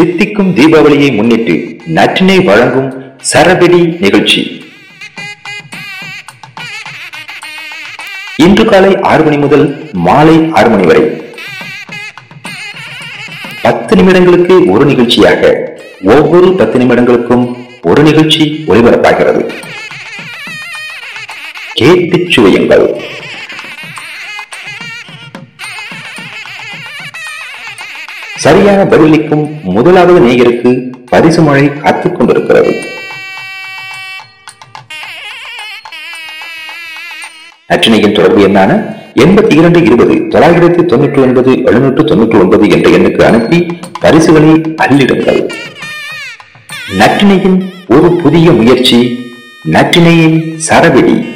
தித்திக்கும் தீபாவளியை முன்னிட்டு நற்றினை வழங்கும் சரவெடி நிகழ்ச்சி. இன்று காலை ஆறு மணி முதல் மாலை ஆறு மணி வரை. பத்து நிமிடங்களுக்கு ஒரு நிகழ்ச்சியாக ஒவ்வொரு பத்து நிமிடங்களுக்கும் ஒரு நிகழ்ச்சி ஒளிபரப்பாகிறது. கேட்டுச் சுவையுங்கள். சரியான பதிலளிக்கும் முதலாவது நேயருக்கு பரிசு மழை காத்துக் கொண்டிருக்கிறது. நற்றினையின் தொடர்பு என்னான? எண்பத்தி இரண்டு இருபது தொள்ளாயிரத்தி தொண்ணூற்றி ஒன்பது எழுநூற்று தொண்ணூற்றி ஒன்பது என்ற எண்ணுக்கு அனுப்பி பரிசுகளை அள்ளிடுங்கள். நற்றினையின் ஒரு புதிய முயற்சி நற்றினையின் சரவெடி.